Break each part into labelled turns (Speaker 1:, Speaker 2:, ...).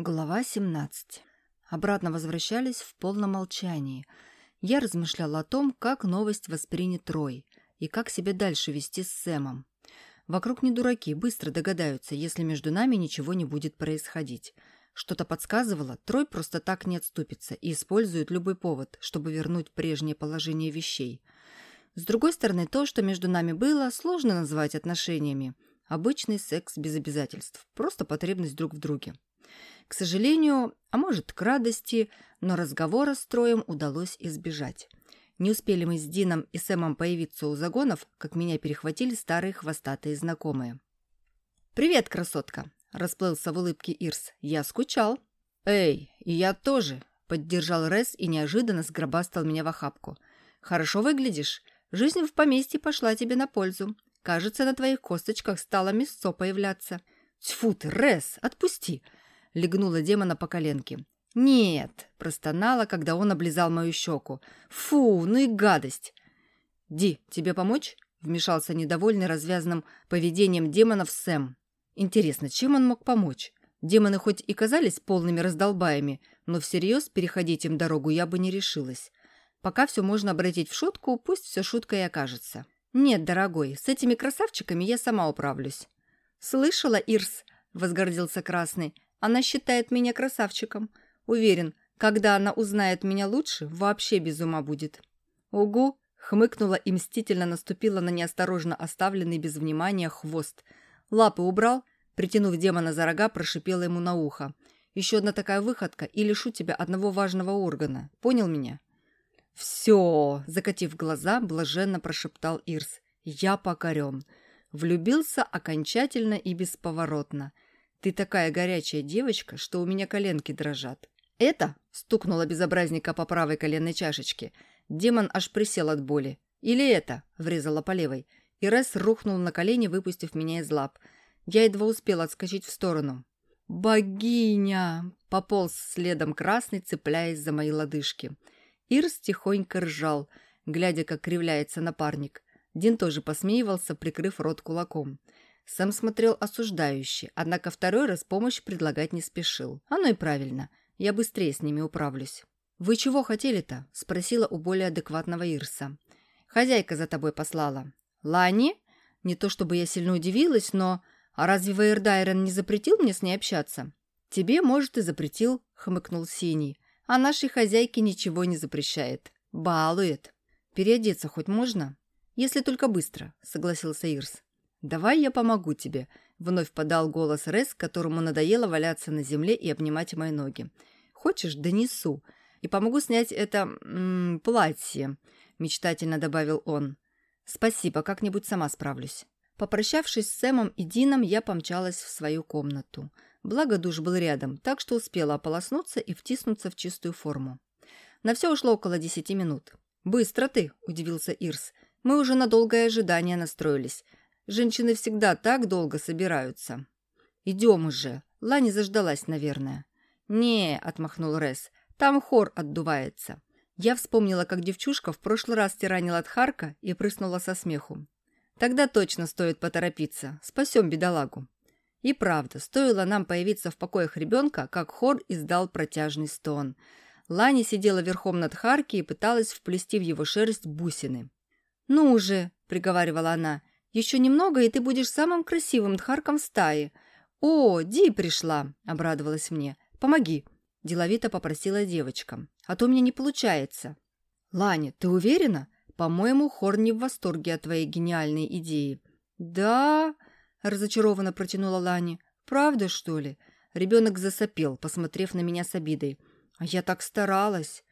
Speaker 1: Глава 17. Обратно возвращались в полном молчании. Я размышляла о том, как новость воспринят Рой и как себя дальше вести с Сэмом. Вокруг не дураки, быстро догадаются, если между нами ничего не будет происходить. Что-то подсказывало, Трой просто так не отступится и использует любой повод, чтобы вернуть прежнее положение вещей. С другой стороны, то, что между нами было, сложно назвать отношениями. Обычный секс без обязательств, просто потребность друг в друге. К сожалению, а может, к радости, но разговора с Троем удалось избежать. Не успели мы с Дином и Сэмом появиться у загонов, как меня перехватили старые хвостатые знакомые. «Привет, красотка!» – расплылся в улыбке Ирс. «Я скучал». «Эй, и я тоже!» – поддержал Рес и неожиданно сгробастал меня в охапку. «Хорошо выглядишь. Жизнь в поместье пошла тебе на пользу. Кажется, на твоих косточках стало мясцо появляться». «Тьфу ты, Рес, отпусти!» Легнула демона по коленке. «Нет!» – простонала, когда он облизал мою щеку. «Фу, ну и гадость!» «Ди, тебе помочь?» – вмешался недовольный развязанным поведением демонов Сэм. «Интересно, чем он мог помочь? Демоны хоть и казались полными раздолбаями, но всерьез переходить им дорогу я бы не решилась. Пока все можно обратить в шутку, пусть все шуткой и окажется. Нет, дорогой, с этими красавчиками я сама управлюсь». «Слышала, Ирс?» – возгордился Красный. Она считает меня красавчиком. Уверен, когда она узнает меня лучше, вообще без ума будет. Угу, хмыкнула и мстительно наступила на неосторожно оставленный без внимания хвост. Лапы убрал, притянув демона за рога, прошипела ему на ухо. Еще одна такая выходка и лишу тебя одного важного органа. Понял меня? «Все!» – закатив глаза, блаженно прошептал Ирс. «Я покорен. Влюбился окончательно и бесповоротно. Ты такая горячая девочка, что у меня коленки дрожат. Это, стукнула безобразника по правой коленной чашечке. Демон аж присел от боли. Или это, врезала по левой. И Рес рухнул на колени, выпустив меня из лап. Я едва успела отскочить в сторону. «Богиня!» — пополз следом красный, цепляясь за мои лодыжки. Ирс тихонько ржал, глядя, как кривляется напарник. Дин тоже посмеивался, прикрыв рот кулаком. Сам смотрел осуждающе, однако второй раз помощь предлагать не спешил. Оно и правильно. Я быстрее с ними управлюсь. «Вы чего хотели-то?» – спросила у более адекватного Ирса. «Хозяйка за тобой послала». «Лани?» Не то чтобы я сильно удивилась, но... «А разве Вейердайрен не запретил мне с ней общаться?» «Тебе, может, и запретил», — хмыкнул Синий. «А нашей хозяйке ничего не запрещает. Балует. Переодеться хоть можно?» «Если только быстро», — согласился Ирс. «Давай я помогу тебе», — вновь подал голос Рес, которому надоело валяться на земле и обнимать мои ноги. «Хочешь, донесу. И помогу снять это... М -м, платье», — мечтательно добавил он. «Спасибо, как-нибудь сама справлюсь». Попрощавшись с Сэмом и Дином, я помчалась в свою комнату. Благо душ был рядом, так что успела ополоснуться и втиснуться в чистую форму. На все ушло около десяти минут. «Быстро ты!» – удивился Ирс. «Мы уже на долгое ожидание настроились. Женщины всегда так долго собираются. Идем уже. Лани заждалась, наверное. Не, отмахнул Рес. Там хор отдувается. Я вспомнила, как девчушка в прошлый раз тиранила от Харка и прыснула со смеху. Тогда точно стоит поторопиться. Спасем бедолагу. И правда, стоило нам появиться в покоях ребенка, как хор издал протяжный стон. Лани сидела верхом над Харки и пыталась вплести в его шерсть бусины. «Ну уже!» — приговаривала она. Еще немного, и ты будешь самым красивым дхарком в стае. О, Ди пришла, обрадовалась мне. Помоги, деловито попросила девочка. А то у меня не получается. Ланя, ты уверена? По-моему, Хор не в восторге от твоей гениальной идеи. Да, разочарованно протянула Лани. Правда, что ли? Ребенок засопел, посмотрев на меня с обидой. А я так старалась.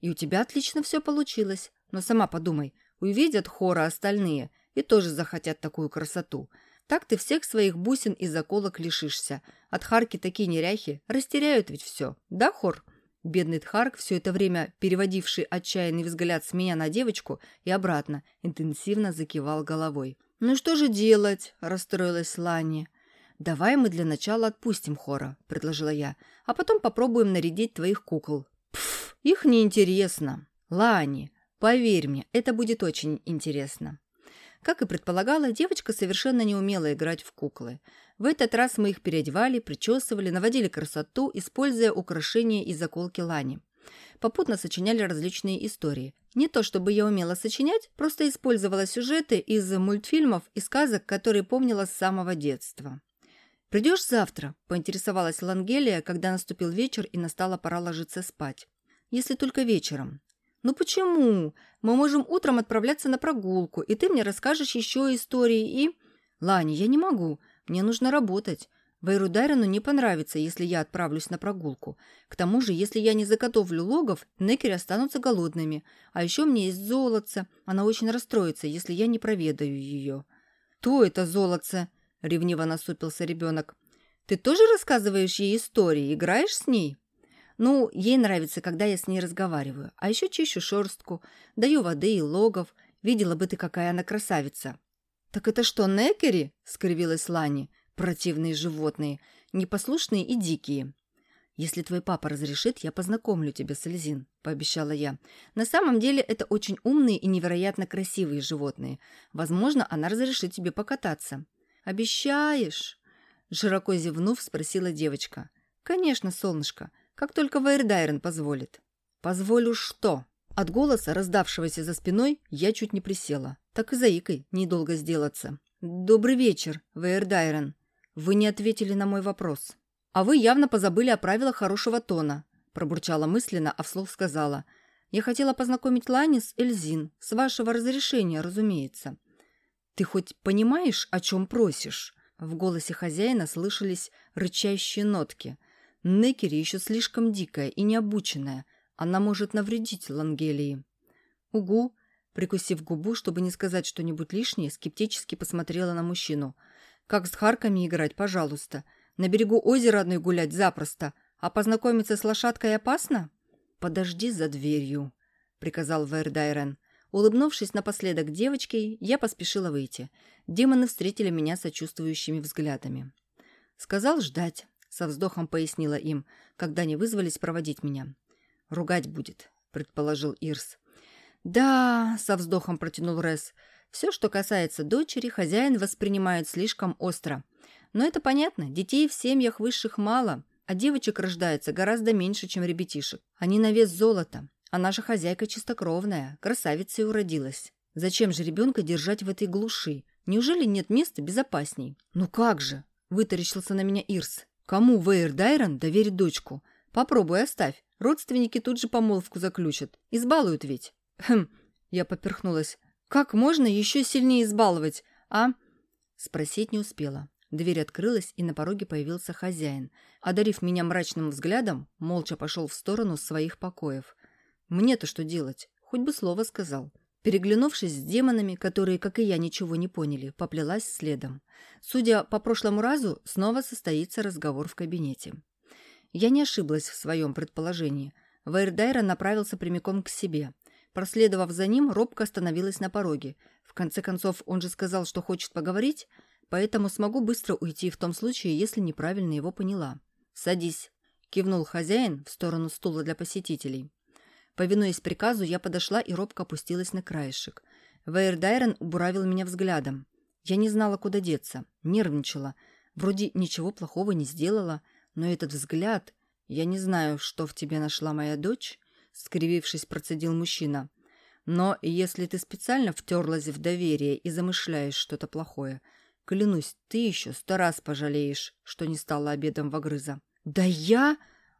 Speaker 1: И у тебя отлично все получилось. Но сама подумай, увидят хора остальные, и тоже захотят такую красоту. Так ты всех своих бусин и заколок лишишься. От Харки такие неряхи растеряют ведь все. Да, Хор?» Бедный Тхарк, все это время переводивший отчаянный взгляд с меня на девочку и обратно, интенсивно закивал головой. «Ну что же делать?» – расстроилась Лани. «Давай мы для начала отпустим Хора», – предложила я, «а потом попробуем нарядить твоих кукол». «Пф, их неинтересно». «Лани, поверь мне, это будет очень интересно». Как и предполагала, девочка совершенно не умела играть в куклы. В этот раз мы их переодевали, причесывали, наводили красоту, используя украшения и заколки лани. Попутно сочиняли различные истории. Не то чтобы я умела сочинять, просто использовала сюжеты из мультфильмов и сказок, которые помнила с самого детства. «Придешь завтра?» – поинтересовалась Лангелия, когда наступил вечер и настала пора ложиться спать. «Если только вечером». «Ну почему? Мы можем утром отправляться на прогулку, и ты мне расскажешь еще истории и...» «Лани, я не могу. Мне нужно работать. Вейру не понравится, если я отправлюсь на прогулку. К тому же, если я не заготовлю логов, некери останутся голодными. А еще мне есть золотце. Она очень расстроится, если я не проведаю ее». «То это золотце?» – ревниво насупился ребенок. «Ты тоже рассказываешь ей истории, играешь с ней?» «Ну, ей нравится, когда я с ней разговариваю. А еще чищу шерстку, даю воды и логов. Видела бы ты, какая она красавица». «Так это что, Некери?» – скривилась Лани. «Противные животные, непослушные и дикие». «Если твой папа разрешит, я познакомлю тебя с Эльзин», – пообещала я. «На самом деле это очень умные и невероятно красивые животные. Возможно, она разрешит тебе покататься». «Обещаешь?» Широко зевнув, спросила девочка. «Конечно, солнышко. Как только Вейрдайрен позволит». «Позволю что?» От голоса, раздавшегося за спиной, я чуть не присела. Так и заикой недолго сделаться. «Добрый вечер, Вейрдайрен. Вы не ответили на мой вопрос. А вы явно позабыли о правилах хорошего тона», пробурчала мысленно, а вслух сказала. «Я хотела познакомить Лани с Эльзин. С вашего разрешения, разумеется. «Ты хоть понимаешь, о чем просишь?» В голосе хозяина слышались рычащие нотки. Некери еще слишком дикая и необученная. Она может навредить Лангелии. «Угу», прикусив губу, чтобы не сказать что-нибудь лишнее, скептически посмотрела на мужчину. «Как с харками играть, пожалуйста. На берегу озера одной гулять запросто. А познакомиться с лошадкой опасно?» «Подожди за дверью», — приказал Вердайрен. Улыбнувшись напоследок девочке, я поспешила выйти. Демоны встретили меня сочувствующими взглядами. «Сказал ждать», — со вздохом пояснила им, когда они вызвались проводить меня. «Ругать будет», — предположил Ирс. «Да», — со вздохом протянул Рес, — «все, что касается дочери, хозяин воспринимает слишком остро. Но это понятно, детей в семьях высших мало, а девочек рождается гораздо меньше, чем ребятишек. Они на вес золота. А наша хозяйка чистокровная, красавицей уродилась. Зачем же ребенка держать в этой глуши? Неужели нет места безопасней? Ну как же? Вытаращился на меня Ирс. Кому Вейер Дайрон доверит дочку? Попробуй оставь. Родственники тут же помолвку заключат. Избалуют ведь. Хм, я поперхнулась. Как можно еще сильнее избаловать, а? Спросить не успела. Дверь открылась, и на пороге появился хозяин. Одарив меня мрачным взглядом, молча пошел в сторону своих покоев. Мне-то что делать? Хоть бы слово сказал. Переглянувшись с демонами, которые, как и я, ничего не поняли, поплелась следом. Судя по прошлому разу, снова состоится разговор в кабинете. Я не ошиблась в своем предположении. Вейрдайра направился прямиком к себе. Проследовав за ним, робко остановилась на пороге. В конце концов, он же сказал, что хочет поговорить, поэтому смогу быстро уйти в том случае, если неправильно его поняла. «Садись», — кивнул хозяин в сторону стула для посетителей. Повинуясь приказу, я подошла и робко опустилась на краешек. Вейрдайрен убуравил меня взглядом. Я не знала, куда деться, нервничала. Вроде ничего плохого не сделала, но этот взгляд... Я не знаю, что в тебе нашла моя дочь, — скривившись, процедил мужчина. Но если ты специально втерлась в доверие и замышляешь что-то плохое, клянусь, ты еще сто раз пожалеешь, что не стала обедом в огрыза. Да я...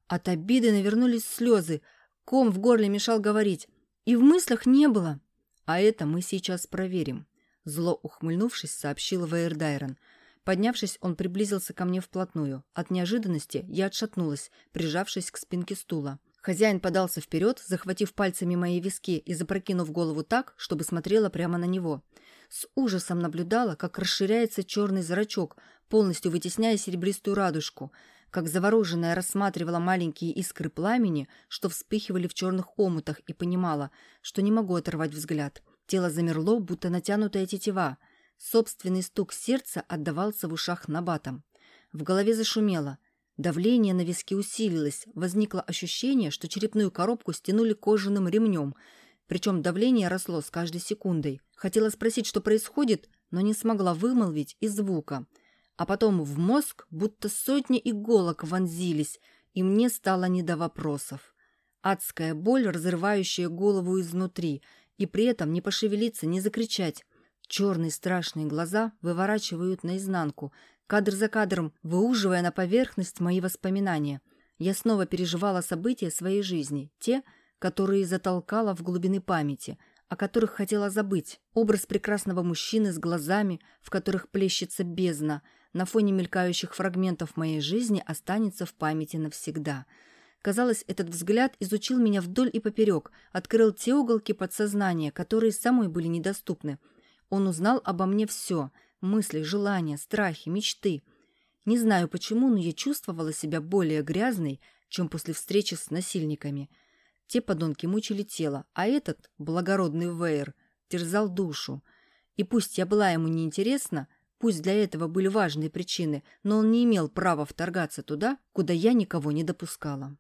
Speaker 1: От обиды навернулись слезы, Ком в горле мешал говорить. И в мыслях не было. А это мы сейчас проверим. Зло ухмыльнувшись, сообщил Вейердайрон. Поднявшись, он приблизился ко мне вплотную. От неожиданности я отшатнулась, прижавшись к спинке стула. Хозяин подался вперед, захватив пальцами мои виски и запрокинув голову так, чтобы смотрела прямо на него. С ужасом наблюдала, как расширяется черный зрачок, полностью вытесняя серебристую радужку – как завороженная рассматривала маленькие искры пламени, что вспыхивали в черных омутах, и понимала, что не могу оторвать взгляд. Тело замерло, будто натянутая тетива. Собственный стук сердца отдавался в ушах набатом. В голове зашумело. Давление на виски усилилось. Возникло ощущение, что черепную коробку стянули кожаным ремнем. Причем давление росло с каждой секундой. Хотела спросить, что происходит, но не смогла вымолвить и звука. А потом в мозг будто сотни иголок вонзились, и мне стало не до вопросов. Адская боль, разрывающая голову изнутри, и при этом не пошевелиться, не закричать. Черные страшные глаза выворачивают наизнанку, кадр за кадром, выуживая на поверхность мои воспоминания. Я снова переживала события своей жизни, те, которые затолкала в глубины памяти, о которых хотела забыть. Образ прекрасного мужчины с глазами, в которых плещется бездна, на фоне мелькающих фрагментов моей жизни останется в памяти навсегда. Казалось, этот взгляд изучил меня вдоль и поперек, открыл те уголки подсознания, которые самой были недоступны. Он узнал обо мне все – мысли, желания, страхи, мечты. Не знаю почему, но я чувствовала себя более грязной, чем после встречи с насильниками – те подонки мучили тело, а этот, благородный Вейер, терзал душу. И пусть я была ему неинтересна, пусть для этого были важные причины, но он не имел права вторгаться туда, куда я никого не допускала.